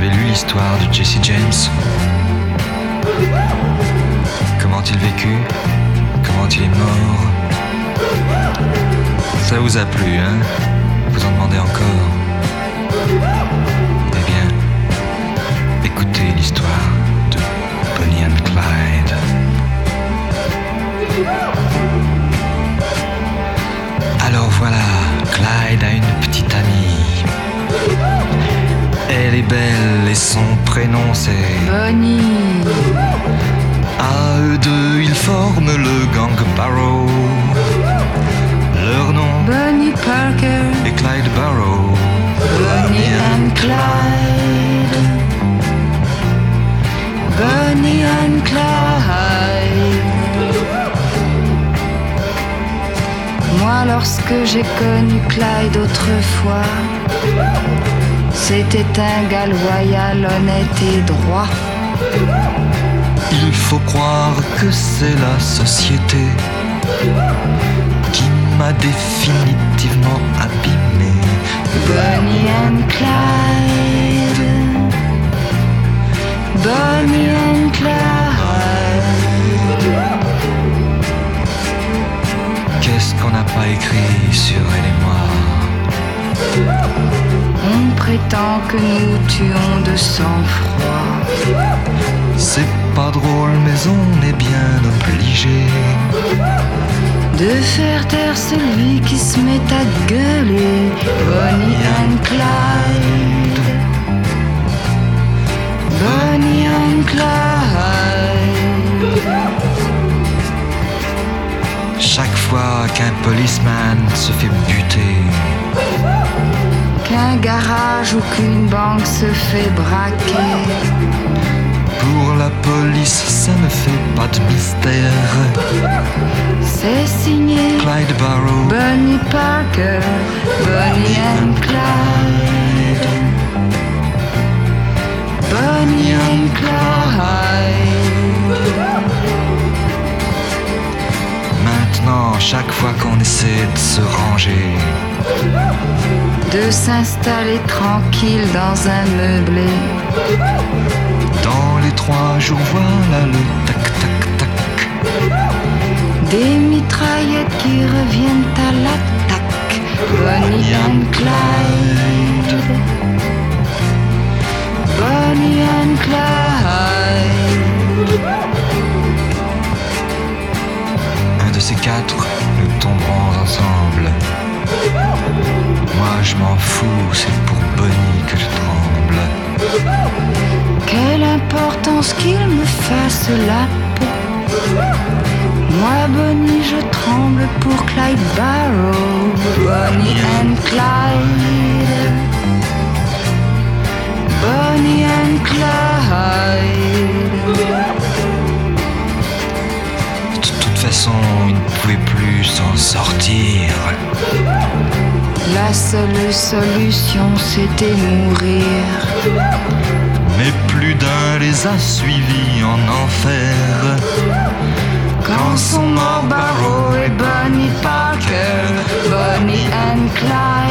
l'histoire de Jesse James? Comment il vécut? Comment il est mort? Ça vous a plu, hein? Vous en demandez encore? Eh bien, écoutez l'histoire de Bonnie and Clyde. Alors voilà, Clyde a une petite est belle et son prénom c'est... Bonnie, À eux deux, ils forment le gang Barrow. Leur nom Bonnie Parker, est Clyde Barrow. Bonnie and Clyde. Bonnie and Clyde. Moi, lorsque j'ai connu Clyde autrefois, c'était un gars loyal, honnête et droit. Il faut croire que c'est la société qui m'a définitivement abîmé. Bonnie and Clyde. Bonnie Prétend que nous tuons de sang-froid. C'est pas drôle, mais on est bien obligé. De faire taire celui qui se met à gueuler. Bonnie and Clyde. Bonnie and Clyde. Chaque fois qu'un policeman se fait buter, Qu'un garage ou qu'une banque se fait braquer. pour la police, ça ne fait pas de mystère. C'est signé Clyde Barrow, Bonnie Parker, Bonnie and Clyde. Bonnie and Clyde. Maintenant, chaque fois qu'on essaie de se ranger, De s'installer tranquille dans un meublé. dans les trois jours, voilà le tac tac tac. Des mitraillettes qui reviennent à l'attaque. Bonnie and Clyde. La peau. Moi, Bonnie, je tremble pour Clyde Barrow. Bonnie and Clyde. Bonnie and Clyde. De toute façon, il ne pouvait plus s'en sortir. La seule solution, c'était mourir. Mais plus d'un les a suivis en enfer. Quand sont morts Barrow et Bonnie Parker, Bonnie and Clyde.